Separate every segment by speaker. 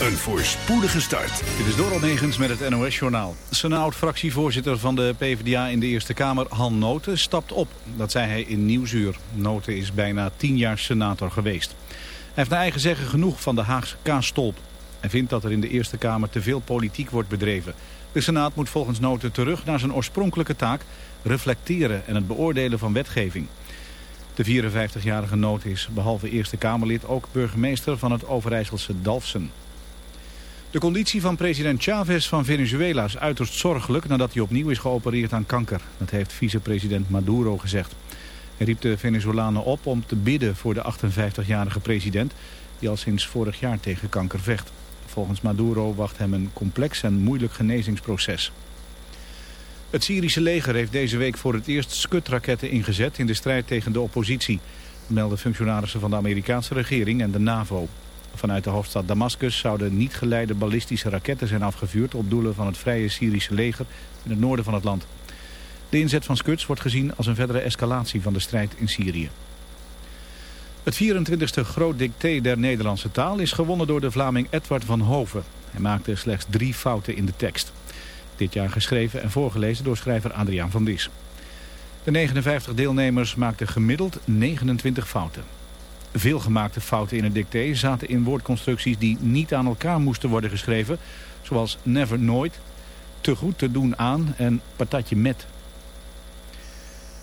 Speaker 1: een voorspoedige start.
Speaker 2: Dit is Doral Negens met het NOS-journaal. Senaat-fractievoorzitter van de PvdA in de Eerste Kamer, Han Noten, stapt op. Dat zei hij in Nieuwsuur. Noten is bijna tien jaar senator geweest. Hij heeft naar eigen zeggen genoeg van de Haagse kaasstolp. Hij vindt dat er in de Eerste Kamer te veel politiek wordt bedreven. De Senaat moet volgens Noten terug naar zijn oorspronkelijke taak... reflecteren en het beoordelen van wetgeving. De 54-jarige noot is behalve Eerste Kamerlid ook burgemeester van het Overijsselse Dalfsen. De conditie van president Chavez van Venezuela is uiterst zorgelijk nadat hij opnieuw is geopereerd aan kanker. Dat heeft vicepresident Maduro gezegd. Hij riep de Venezolanen op om te bidden voor de 58-jarige president die al sinds vorig jaar tegen kanker vecht. Volgens Maduro wacht hem een complex en moeilijk genezingsproces. Het Syrische leger heeft deze week voor het eerst skutraketten ingezet in de strijd tegen de oppositie. melden functionarissen van de Amerikaanse regering en de NAVO. Vanuit de hoofdstad Damascus zouden niet geleide ballistische raketten zijn afgevuurd op doelen van het vrije Syrische leger in het noorden van het land. De inzet van skuts wordt gezien als een verdere escalatie van de strijd in Syrië. Het 24e groot dicté der Nederlandse taal is gewonnen door de Vlaming Edward van Hoven. Hij maakte slechts drie fouten in de tekst. Dit jaar geschreven en voorgelezen door schrijver Adriaan van Dis. De 59 deelnemers maakten gemiddeld 29 fouten. Veel gemaakte fouten in het dicté zaten in woordconstructies die niet aan elkaar moesten worden geschreven. Zoals never nooit, te goed te doen aan en patatje met.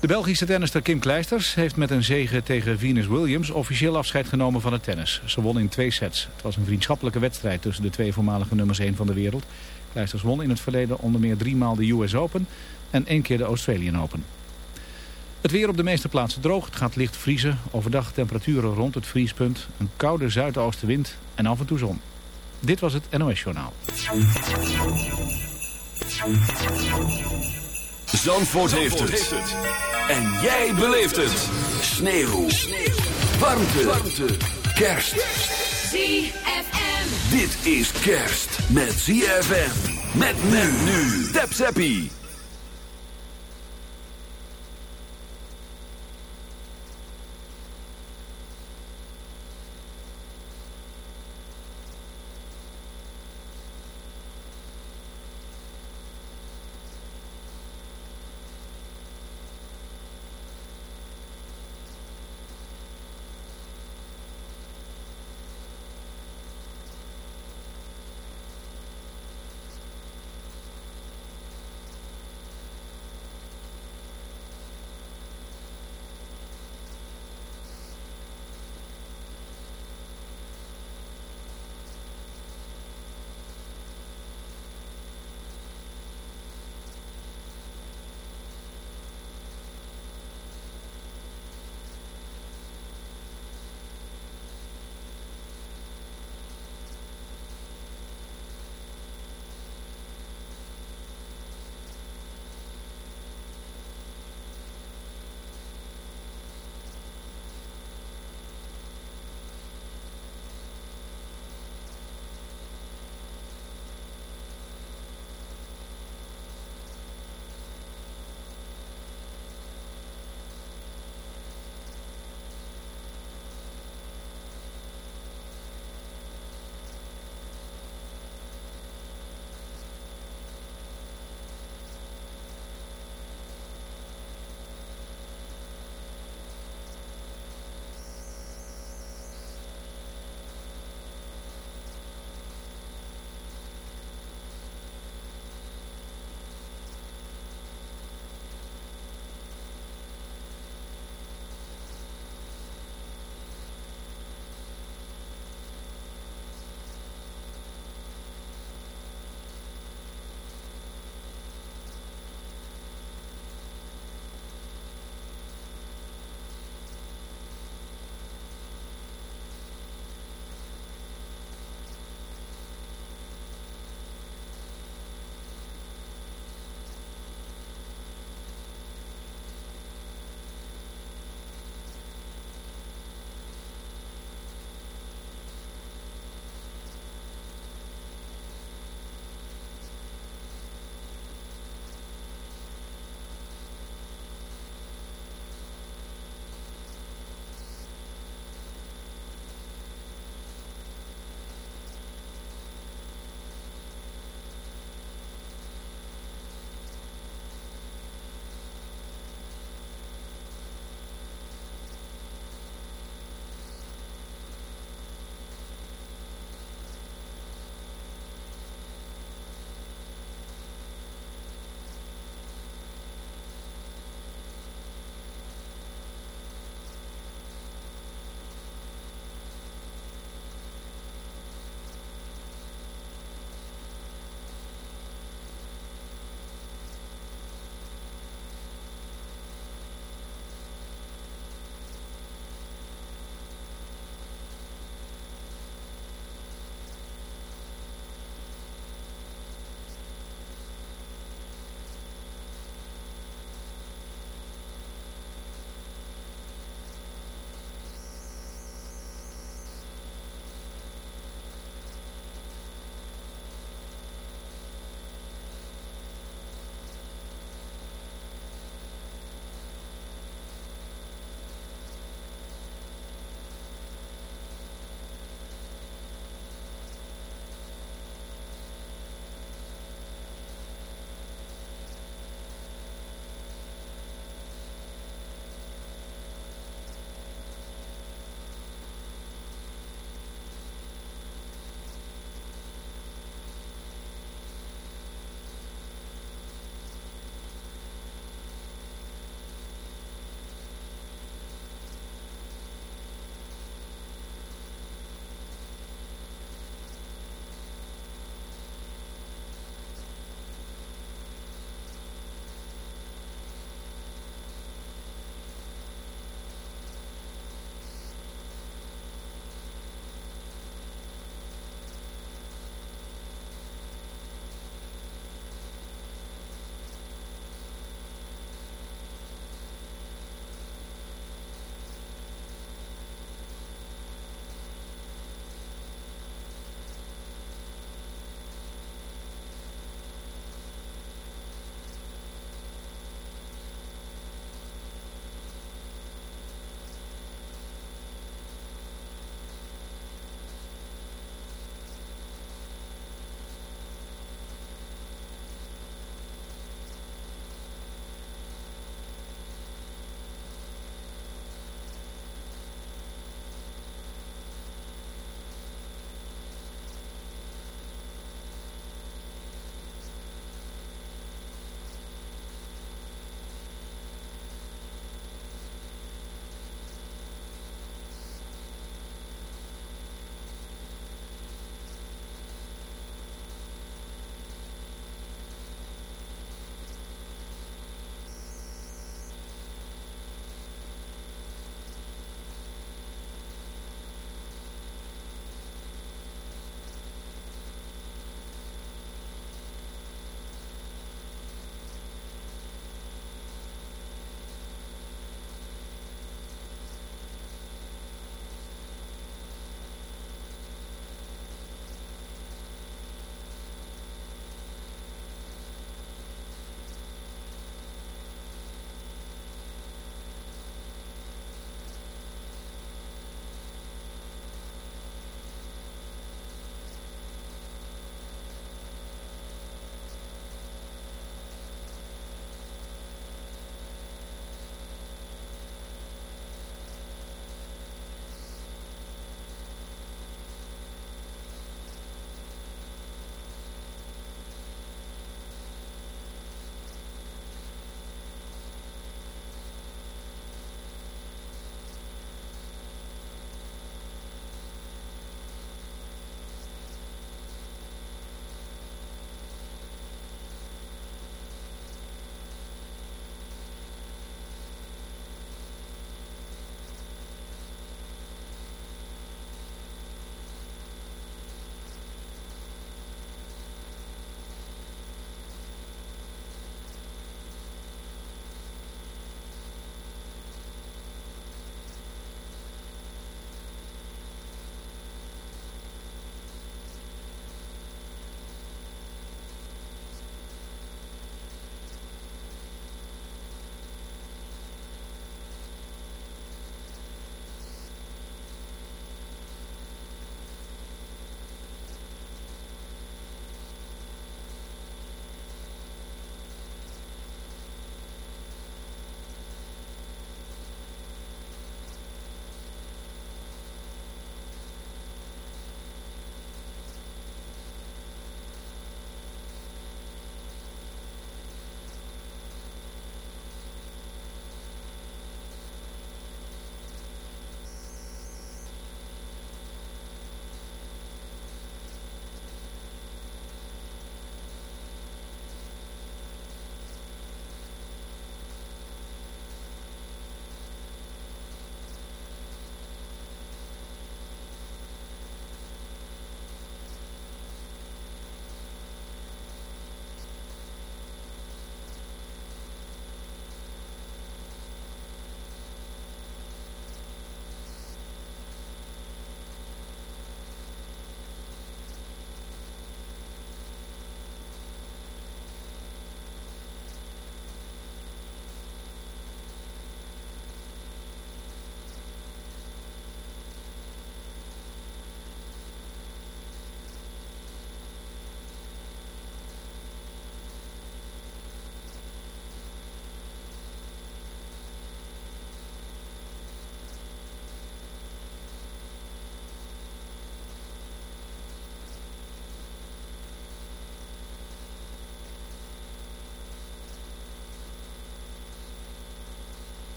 Speaker 2: De Belgische tennister Kim Kleisters heeft met een zege tegen Venus Williams officieel afscheid genomen van het tennis. Ze won in twee sets. Het was een vriendschappelijke wedstrijd tussen de twee voormalige nummers 1 van de wereld. Kleisters won in het verleden onder meer driemaal de US Open en één keer de Australian Open. Het weer op de meeste plaatsen droog. Het gaat licht vriezen. Overdag temperaturen rond het vriespunt. Een koude zuidoostenwind en af en toe zon. Dit was het NOS Journaal.
Speaker 1: Zandvoort, heeft, het. En jij beleeft het. Sneeuw. Sneeuw. Warmte. Warmte. Kerst.
Speaker 3: ZFM.
Speaker 1: Dit is kerst met ZFM. Met men nu. Tap Zappie.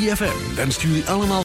Speaker 1: ZFM wenst jullie allemaal...